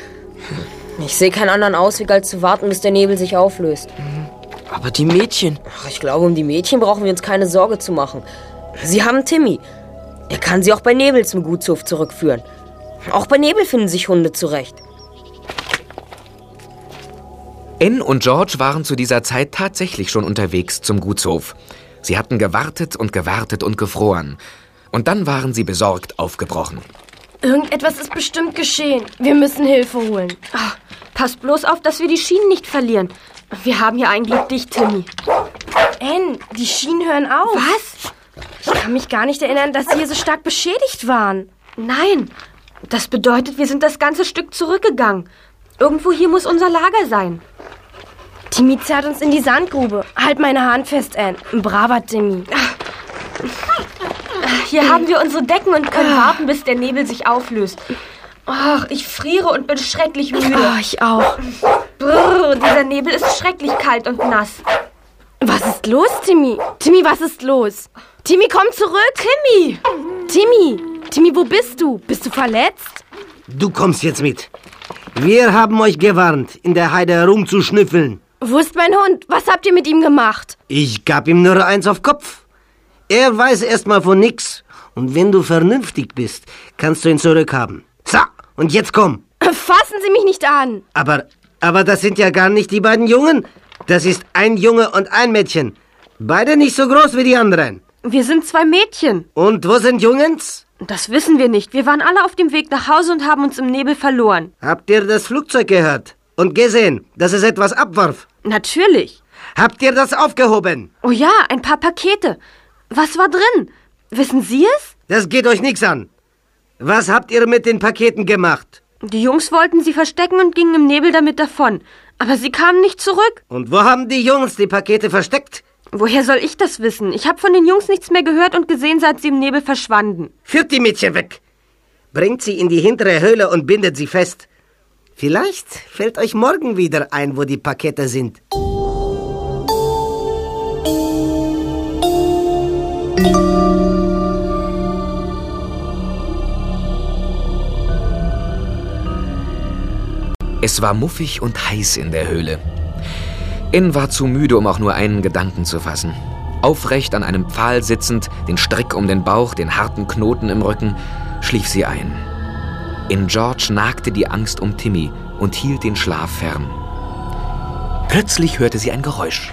Ich sehe keinen anderen Ausweg, als zu warten, bis der Nebel sich auflöst. Aber die Mädchen. Ach, ich glaube, um die Mädchen brauchen wir uns keine Sorge zu machen. Sie haben Timmy. Der kann sie auch bei Nebel zum Gutshof zurückführen. Auch bei Nebel finden sich Hunde zurecht. Anne und George waren zu dieser Zeit tatsächlich schon unterwegs zum Gutshof. Sie hatten gewartet und gewartet und gefroren. Und dann waren sie besorgt aufgebrochen. Irgendetwas ist bestimmt geschehen. Wir müssen Hilfe holen. Ah, pass bloß auf, dass wir die Schienen nicht verlieren. Wir haben ja ein Glück dich, Timmy. Anne, die Schienen hören auf. Was? Ich kann mich gar nicht erinnern, dass sie hier so stark beschädigt waren. Nein. Das bedeutet, wir sind das ganze Stück zurückgegangen. Irgendwo hier muss unser Lager sein. Timmy zerrt uns in die Sandgrube. Halt meine Hand fest, Anne. Ein braver Timmy. Hier haben wir unsere Decken und können warten, bis der Nebel sich auflöst. Ach, ich friere und bin schrecklich müde. Oh, ich auch. Brrr, dieser Nebel ist schrecklich kalt und nass. Was ist los, Timmy? Timmy, was ist los? Timmy, komm zurück. Timmy! Timmy! Timmy, wo bist du? Bist du verletzt? Du kommst jetzt mit. Wir haben euch gewarnt, in der Heide herumzuschnüffeln. Wo ist mein Hund? Was habt ihr mit ihm gemacht? Ich gab ihm nur eins auf Kopf. Er weiß erstmal von nix. Und wenn du vernünftig bist, kannst du ihn zurückhaben. So, und jetzt komm. Fassen Sie mich nicht an. Aber, aber das sind ja gar nicht die beiden Jungen. Das ist ein Junge und ein Mädchen. Beide nicht so groß wie die anderen. Wir sind zwei Mädchen. Und wo sind Jungens? Das wissen wir nicht. Wir waren alle auf dem Weg nach Hause und haben uns im Nebel verloren. Habt ihr das Flugzeug gehört? Und gesehen, dass es etwas abwarf? Natürlich. Habt ihr das aufgehoben? Oh ja, ein paar Pakete. Was war drin? Wissen Sie es? Das geht euch nichts an. Was habt ihr mit den Paketen gemacht? Die Jungs wollten sie verstecken und gingen im Nebel damit davon. Aber sie kamen nicht zurück. Und wo haben die Jungs die Pakete versteckt? Woher soll ich das wissen? Ich habe von den Jungs nichts mehr gehört und gesehen, seit sie im Nebel verschwanden. Führt die Mädchen weg. Bringt sie in die hintere Höhle und bindet sie fest. Vielleicht fällt euch morgen wieder ein, wo die Pakete sind. Es war muffig und heiß in der Höhle. In war zu müde, um auch nur einen Gedanken zu fassen. Aufrecht an einem Pfahl sitzend, den Strick um den Bauch, den harten Knoten im Rücken, schlief sie ein. In George nagte die Angst um Timmy und hielt den Schlaf fern. Plötzlich hörte sie ein Geräusch.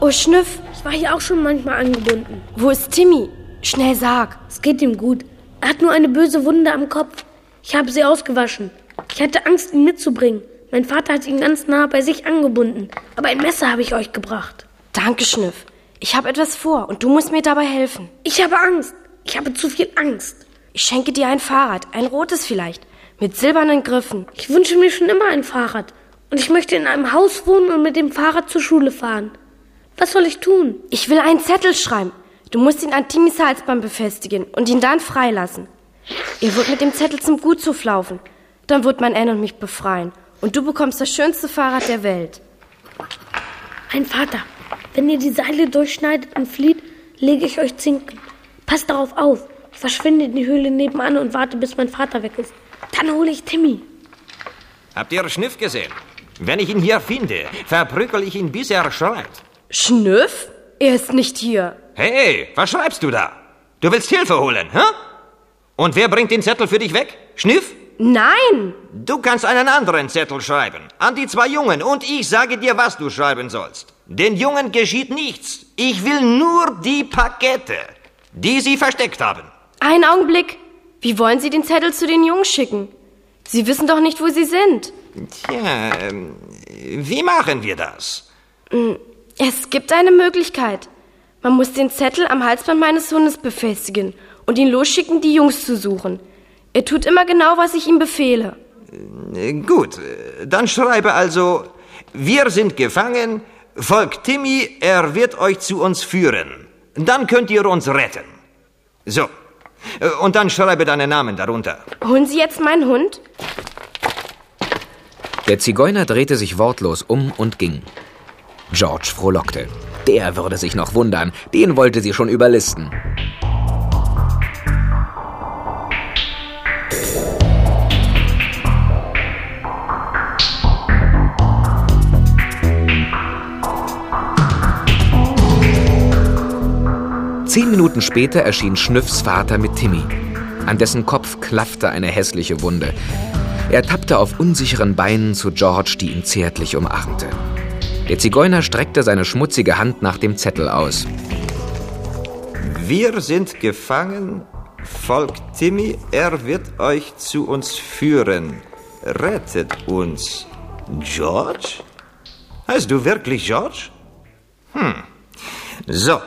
Oh, Schnüff, ich war hier auch schon manchmal angebunden. Wo ist Timmy? Schnell sag. Es geht ihm gut. Er hat nur eine böse Wunde am Kopf. Ich habe sie ausgewaschen. Ich hatte Angst, ihn mitzubringen. Mein Vater hat ihn ganz nah bei sich angebunden. Aber ein Messer habe ich euch gebracht. Danke, Schnüff. Ich habe etwas vor und du musst mir dabei helfen. Ich habe Angst. Ich habe zu viel Angst. Ich schenke dir ein Fahrrad, ein rotes vielleicht, mit silbernen Griffen. Ich wünsche mir schon immer ein Fahrrad. Und ich möchte in einem Haus wohnen und mit dem Fahrrad zur Schule fahren. Was soll ich tun? Ich will einen Zettel schreiben. Du musst ihn an Timmys Halsband befestigen und ihn dann freilassen. Er wird mit dem Zettel zum Gutshof laufen. Dann wird mein Anne und mich befreien. Und du bekommst das schönste Fahrrad der Welt. Ein Vater, wenn ihr die Seile durchschneidet und flieht, lege ich euch Zinken. Passt darauf auf. Ich verschwinde in die Höhle nebenan und warte, bis mein Vater weg ist. Dann hole ich Timmy. Habt ihr Schniff gesehen? Wenn ich ihn hier finde, verprügel ich ihn, bis er schreit. Schnüff? Er ist nicht hier. Hey, was schreibst du da? Du willst Hilfe holen, hä? Und wer bringt den Zettel für dich weg? Schniff? Nein! Du kannst einen anderen Zettel schreiben. An die zwei Jungen. Und ich sage dir, was du schreiben sollst. Den Jungen geschieht nichts. Ich will nur die Pakete, die sie versteckt haben. Einen Augenblick. Wie wollen Sie den Zettel zu den Jungs schicken? Sie wissen doch nicht, wo sie sind. Tja, ähm, wie machen wir das? Es gibt eine Möglichkeit. Man muss den Zettel am Halsband meines Hundes befestigen und ihn losschicken, die Jungs zu suchen. Er tut immer genau, was ich ihm befehle. Äh, Gut, dann schreibe also, wir sind gefangen, folgt Timmy, er wird euch zu uns führen. Dann könnt ihr uns retten. So, äh, und dann schreibe deinen Namen darunter. Holen Sie jetzt meinen Hund? Der Zigeuner drehte sich wortlos um und ging. George frohlockte. Der würde sich noch wundern, den wollte sie schon überlisten. Zehn Minuten später erschien Schnüffs Vater mit Timmy. An dessen Kopf klaffte eine hässliche Wunde. Er tappte auf unsicheren Beinen zu George, die ihn zärtlich umarmte. Der Zigeuner streckte seine schmutzige Hand nach dem Zettel aus. Wir sind gefangen, folgt Timmy, er wird euch zu uns führen. Rettet uns. George? Heißt du wirklich George? Hm. So,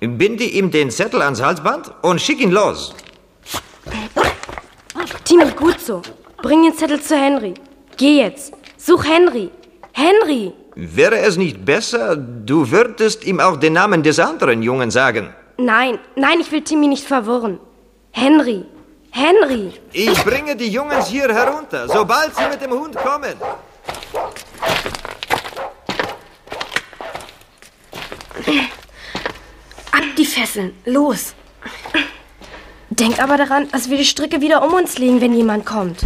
binde ihm den Zettel ans Halsband und schick ihn los. Timmy, gut so. Bring den Zettel zu Henry. Geh jetzt. Such Henry. Henry! Wäre es nicht besser, du würdest ihm auch den Namen des anderen Jungen sagen? Nein, nein, ich will Timmy nicht verwirren. Henry. Henry! Ich bringe die Jungs hier herunter, sobald sie mit dem Hund kommen. Ab die Fesseln. Los. Denk aber daran, dass wir die Stricke wieder um uns legen, wenn jemand kommt.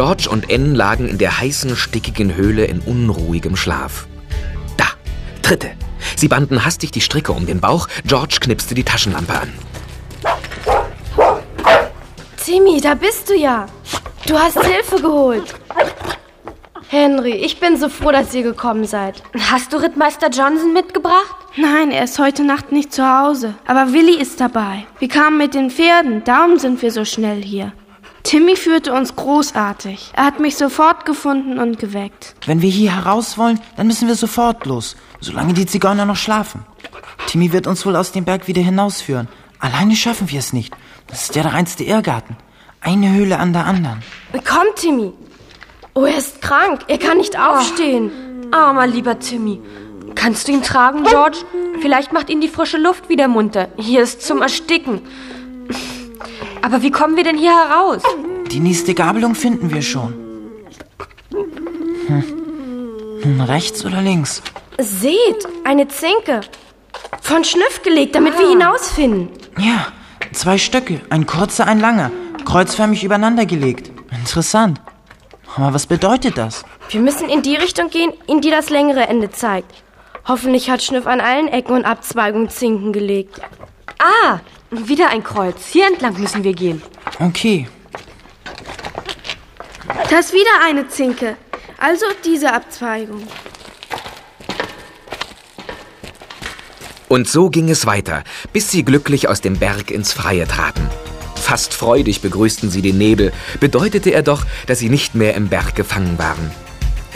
George und Anne lagen in der heißen, stickigen Höhle in unruhigem Schlaf. Da, dritte. Sie banden hastig die Stricke um den Bauch. George knipste die Taschenlampe an. Timmy, da bist du ja. Du hast Hilfe geholt. Henry, ich bin so froh, dass ihr gekommen seid. Hast du Rittmeister Johnson mitgebracht? Nein, er ist heute Nacht nicht zu Hause. Aber Willi ist dabei. Wir kamen mit den Pferden, darum sind wir so schnell hier. Timmy führte uns großartig. Er hat mich sofort gefunden und geweckt. Wenn wir hier heraus wollen, dann müssen wir sofort los, solange die Zigeuner noch schlafen. Timmy wird uns wohl aus dem Berg wieder hinausführen. Alleine schaffen wir es nicht. Das ist ja der reinste Irrgarten. Eine Höhle an der anderen. Komm, Timmy. Oh, er ist krank. Er kann nicht aufstehen. Armer lieber Timmy. Kannst du ihn tragen, George? Vielleicht macht ihn die frische Luft wieder munter. Hier ist zum Ersticken. Aber wie kommen wir denn hier heraus? Die nächste Gabelung finden wir schon. Hm. Nun rechts oder links? Seht, eine Zinke. Von Schnüff gelegt, damit wir hinausfinden. Ja, zwei Stöcke, ein kurzer, ein langer, kreuzförmig übereinander gelegt. Interessant. Aber was bedeutet das? Wir müssen in die Richtung gehen, in die das längere Ende zeigt. Hoffentlich hat Schnüff an allen Ecken und Abzweigungen Zinken gelegt. Ah, wieder ein Kreuz. Hier entlang müssen wir gehen. Okay. Da ist wieder eine Zinke. Also diese Abzweigung. Und so ging es weiter, bis sie glücklich aus dem Berg ins Freie traten. Fast freudig begrüßten sie den Nebel, bedeutete er doch, dass sie nicht mehr im Berg gefangen waren.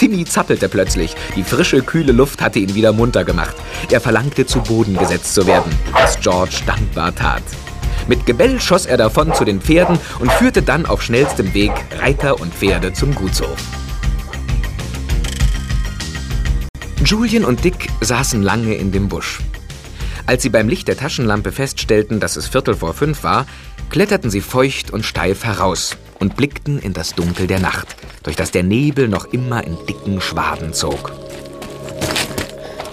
Timmy zappelte plötzlich. Die frische, kühle Luft hatte ihn wieder munter gemacht. Er verlangte, zu Boden gesetzt zu werden, was George dankbar tat. Mit Gebell schoss er davon zu den Pferden und führte dann auf schnellstem Weg Reiter und Pferde zum Gutshof. Julian und Dick saßen lange in dem Busch. Als sie beim Licht der Taschenlampe feststellten, dass es Viertel vor fünf war, kletterten sie feucht und steif heraus und blickten in das Dunkel der Nacht, durch das der Nebel noch immer in dicken Schwaden zog.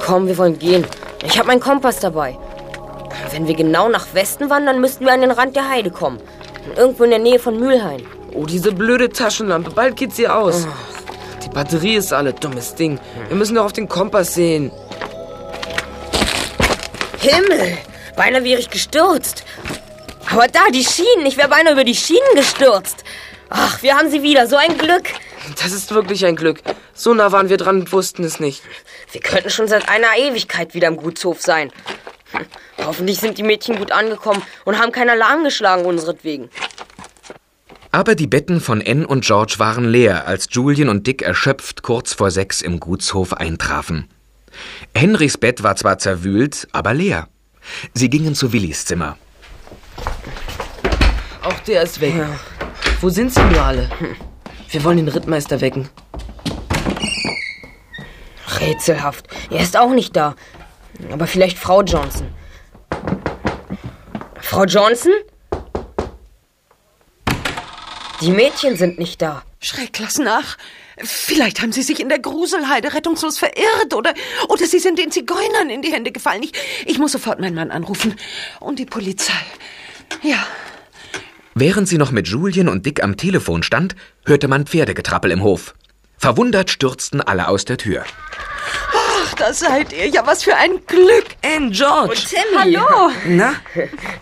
Komm, wir wollen gehen. Ich habe meinen Kompass dabei. Wenn wir genau nach Westen wandern, müssten wir an den Rand der Heide kommen. Irgendwo in der Nähe von Mühlhain. Oh, diese blöde Taschenlampe. Bald geht sie aus. Die Batterie ist alle. Dummes Ding. Wir müssen doch auf den Kompass sehen. Himmel! Beinahe wäre ich gestürzt. Aber da, die Schienen. Ich wäre beinahe über die Schienen gestürzt. Ach, wir haben sie wieder. So ein Glück. Das ist wirklich ein Glück. So nah waren wir dran und wussten es nicht. Wir könnten schon seit einer Ewigkeit wieder im Gutshof sein. Hm, Hoffentlich sind die Mädchen gut angekommen und haben keinen Alarm geschlagen unseretwegen. Aber die Betten von Anne und George waren leer, als Julian und Dick erschöpft kurz vor sechs im Gutshof eintrafen. Henrys Bett war zwar zerwühlt, aber leer. Sie gingen zu Willis Zimmer. Auch der ist weg. Wo sind sie nur alle? Wir wollen den Rittmeister wecken. Rätselhaft. Er ist auch nicht da. Aber vielleicht Frau Johnson. Frau Johnson? Die Mädchen sind nicht da. Schreck, lass nach. Vielleicht haben sie sich in der Gruselheide rettungslos verirrt oder, oder sie sind den Zigeunern in die Hände gefallen. Ich, ich muss sofort meinen Mann anrufen. Und die Polizei. Ja. Während sie noch mit Julian und Dick am Telefon stand, hörte man Pferdegetrappel im Hof. Verwundert stürzten alle aus der Tür. Ach, da seid ihr. Ja, was für ein Glück. Anne, George. Und Timmy. Hallo. Na?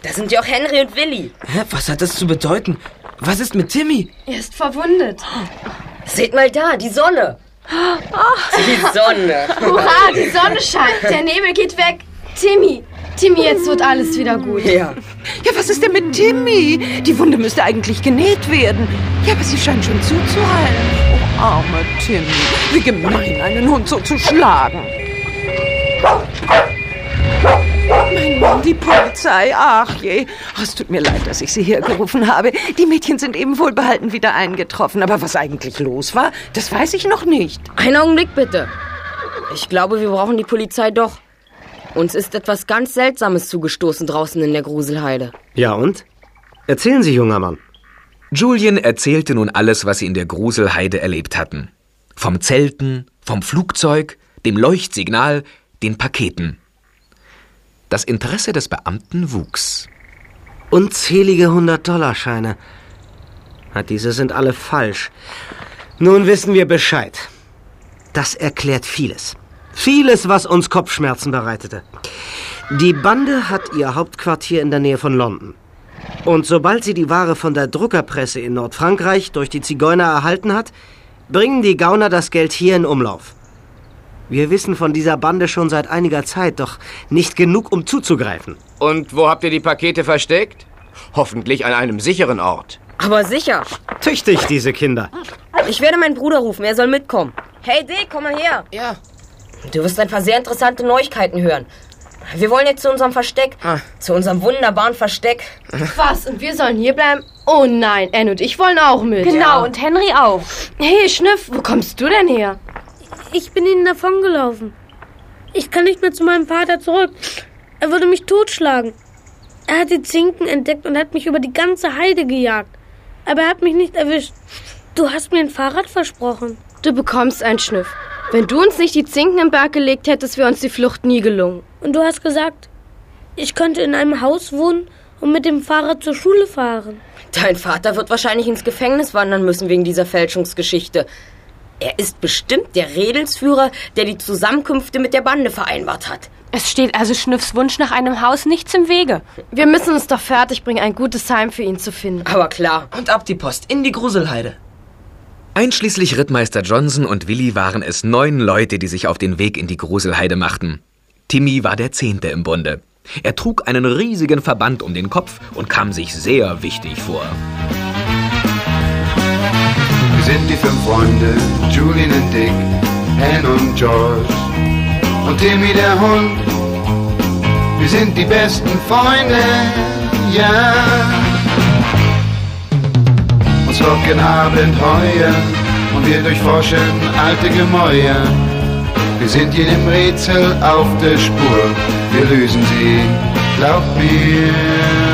Da sind ja auch Henry und Willi. Hä, was hat das zu bedeuten? Was ist mit Timmy? Er ist verwundet. Seht mal da, die Sonne. Die Sonne. Hurra, die Sonne scheint. Der Nebel geht weg. Timmy, Timmy, jetzt wird alles wieder gut. Ja. Ja, was ist denn mit Timmy? Die Wunde müsste eigentlich genäht werden. Ja, aber sie scheint schon zuzuheilen. Oh, armer Timmy. Wie gemein, einen Hund so zu schlagen. Mein Mann, die Polizei. Ach je. Oh, es tut mir leid, dass ich Sie hergerufen habe. Die Mädchen sind eben wohlbehalten wieder eingetroffen. Aber was eigentlich los war, das weiß ich noch nicht. Einen Augenblick bitte. Ich glaube, wir brauchen die Polizei doch. Uns ist etwas ganz Seltsames zugestoßen draußen in der Gruselheide. Ja und? Erzählen Sie, junger Mann. Julian erzählte nun alles, was sie in der Gruselheide erlebt hatten. Vom Zelten, vom Flugzeug, dem Leuchtsignal, den Paketen. Das Interesse des Beamten wuchs. Unzählige 100-Dollar-Scheine. Na, diese sind alle falsch. Nun wissen wir Bescheid. Das erklärt vieles. Vieles, was uns Kopfschmerzen bereitete. Die Bande hat ihr Hauptquartier in der Nähe von London. Und sobald sie die Ware von der Druckerpresse in Nordfrankreich durch die Zigeuner erhalten hat, bringen die Gauner das Geld hier in Umlauf. Wir wissen von dieser Bande schon seit einiger Zeit, doch nicht genug, um zuzugreifen. Und wo habt ihr die Pakete versteckt? Hoffentlich an einem sicheren Ort. Aber sicher. Tüchtig, diese Kinder. Ich werde meinen Bruder rufen, er soll mitkommen. Hey Dick, komm mal her. Ja. Du wirst ein paar sehr interessante Neuigkeiten hören. Wir wollen jetzt zu unserem Versteck. Ah. Zu unserem wunderbaren Versteck. [laughs] Was? Und wir sollen hier bleiben? Oh nein, Anne und ich wollen auch mit. Genau, und Henry auch. Hey, Schniff, wo kommst du denn her? Ich bin ihnen davongelaufen. Ich kann nicht mehr zu meinem Vater zurück. Er würde mich totschlagen. Er hat die Zinken entdeckt und hat mich über die ganze Heide gejagt. Aber er hat mich nicht erwischt. Du hast mir ein Fahrrad versprochen. Du bekommst einen Schniff. Wenn du uns nicht die Zinken im Berg gelegt hättest, wäre uns die Flucht nie gelungen. Und du hast gesagt, ich könnte in einem Haus wohnen und mit dem Fahrrad zur Schule fahren. Dein Vater wird wahrscheinlich ins Gefängnis wandern müssen wegen dieser Fälschungsgeschichte. Er ist bestimmt der Redelsführer, der die Zusammenkünfte mit der Bande vereinbart hat. Es steht also Schnüffs Wunsch nach einem Haus nichts im Wege. Wir müssen uns doch fertig bringen, ein gutes Heim für ihn zu finden. Aber klar. Und ab die Post, in die Gruselheide. Einschließlich Rittmeister Johnson und Willi waren es neun Leute, die sich auf den Weg in die Gruselheide machten. Timmy war der Zehnte im Bunde. Er trug einen riesigen Verband um den Kopf und kam sich sehr wichtig vor. Wir sind die fünf Freunde, Julian und Dick, Anne und George und Timmy der Hund. Wir sind die besten Freunde, ja. Uns locken Abenteuer und wir durchforschen alte Gemäuer. Wir sind jedem Rätsel auf der Spur, wir lösen sie, glaub mir.